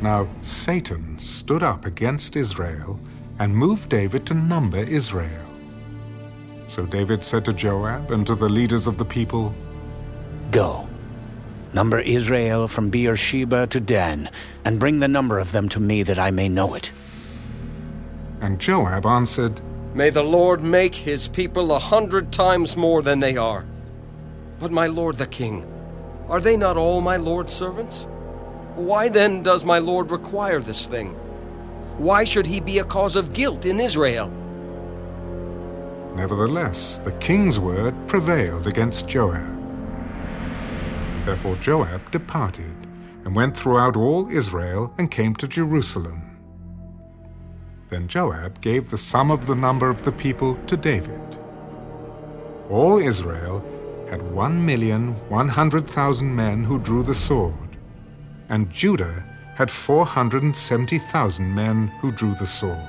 Now Satan stood up against Israel and moved David to number Israel. So David said to Joab and to the leaders of the people, Go, number Israel from Beersheba to Dan, and bring the number of them to me that I may know it. And Joab answered, May the Lord make his people a hundred times more than they are. But my lord the king, are they not all my lord's servants? Why then does my lord require this thing? Why should he be a cause of guilt in Israel? Nevertheless, the king's word prevailed against Joab. Therefore Joab departed and went throughout all Israel and came to Jerusalem. Then Joab gave the sum of the number of the people to David. All Israel had one million one hundred thousand men who drew the sword, and Judah had four hundred and seventy thousand men who drew the sword.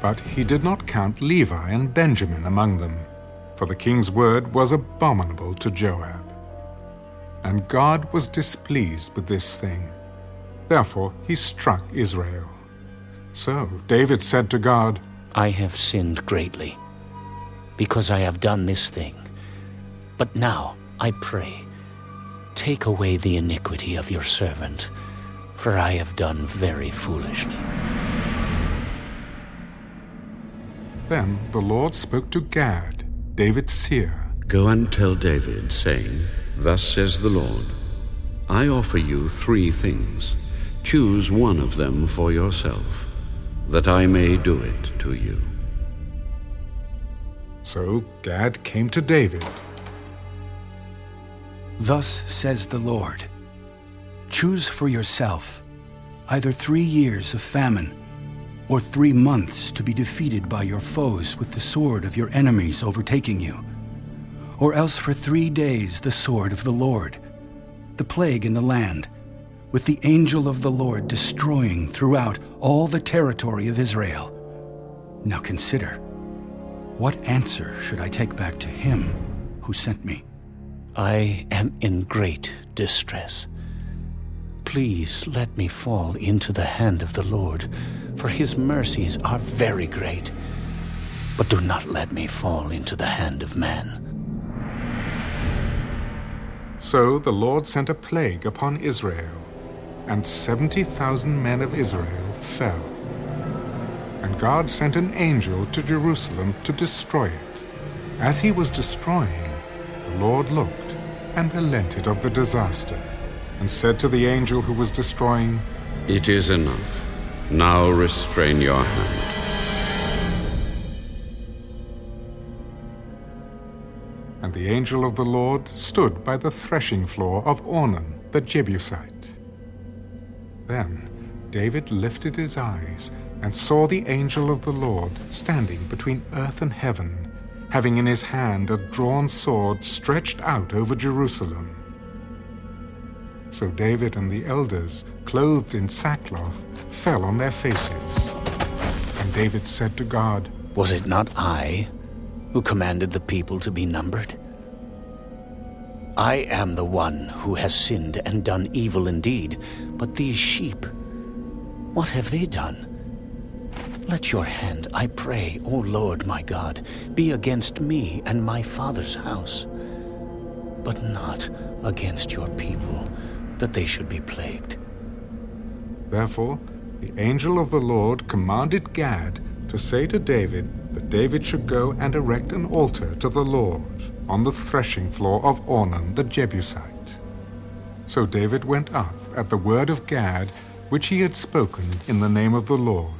But he did not count Levi and Benjamin among them, for the king's word was abominable to Joab. And God was displeased with this thing. Therefore he struck Israel. So David said to God, I have sinned greatly, because I have done this thing. But now, I pray, take away the iniquity of your servant, for I have done very foolishly. Then the Lord spoke to Gad, David's seer. Go and tell David, saying, Thus says the Lord, I offer you three things. Choose one of them for yourself, that I may do it to you. So Gad came to David. Thus says the Lord Choose for yourself either three years of famine or three months to be defeated by your foes with the sword of your enemies overtaking you, or else for three days the sword of the Lord, the plague in the land, with the angel of the Lord destroying throughout all the territory of Israel. Now consider, what answer should I take back to him who sent me? I am in great distress. Please let me fall into the hand of the Lord, for his mercies are very great. But do not let me fall into the hand of man. So the Lord sent a plague upon Israel, and seventy thousand men of Israel fell. And God sent an angel to Jerusalem to destroy it. As he was destroying, Lord looked and relented of the disaster, and said to the angel who was destroying, It is enough. Now restrain your hand. And the angel of the Lord stood by the threshing floor of Ornan the Jebusite. Then David lifted his eyes and saw the angel of the Lord standing between earth and heaven, having in his hand a drawn sword stretched out over Jerusalem. So David and the elders, clothed in sackcloth, fell on their faces. And David said to God, Was it not I who commanded the people to be numbered? I am the one who has sinned and done evil indeed, but these sheep, what have they done? Let your hand, I pray, O Lord my God, be against me and my father's house, but not against your people, that they should be plagued. Therefore, the angel of the Lord commanded Gad to say to David that David should go and erect an altar to the Lord on the threshing floor of Ornan the Jebusite. So David went up at the word of Gad, which he had spoken in the name of the Lord.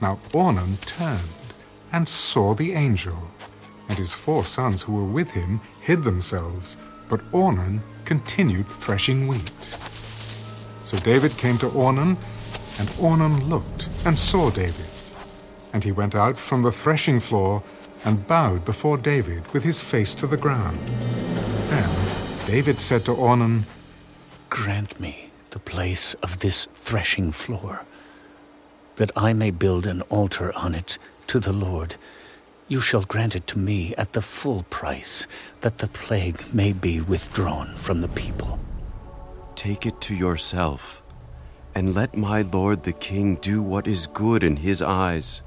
Now Ornan turned and saw the angel, and his four sons who were with him hid themselves, but Ornan continued threshing wheat. So David came to Ornan, and Ornan looked and saw David. And he went out from the threshing floor and bowed before David with his face to the ground. Then David said to Ornan, Grant me the place of this threshing floor, that I may build an altar on it to the Lord. You shall grant it to me at the full price, that the plague may be withdrawn from the people. Take it to yourself, and let my lord the king do what is good in his eyes.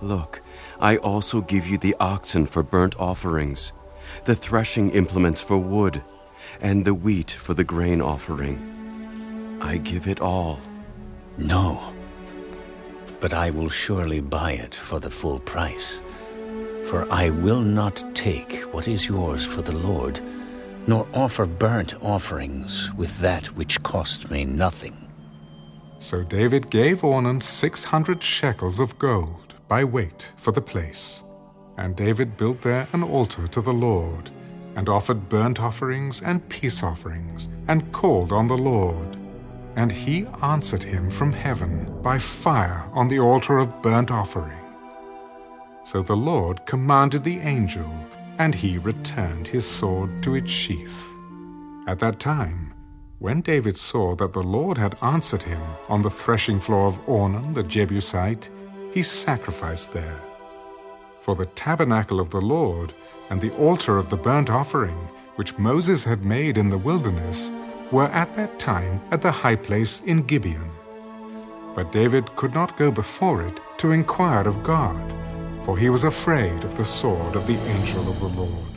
Look, I also give you the oxen for burnt offerings, the threshing implements for wood, and the wheat for the grain offering. I give it all. No, but I will surely buy it for the full price. For I will not take what is yours for the Lord, nor offer burnt offerings with that which cost me nothing. So David gave Ornan six hundred shekels of gold by weight for the place. And David built there an altar to the Lord, and offered burnt offerings and peace offerings, and called on the Lord. And he answered him from heaven by fire on the altar of burnt offering. So the Lord commanded the angel, and he returned his sword to its sheath. At that time, when David saw that the Lord had answered him on the threshing floor of Ornan the Jebusite, he sacrificed there. For the tabernacle of the Lord and the altar of the burnt offering, which Moses had made in the wilderness, were at that time at the high place in Gibeon. But David could not go before it to inquire of God, for he was afraid of the sword of the angel of the Lord.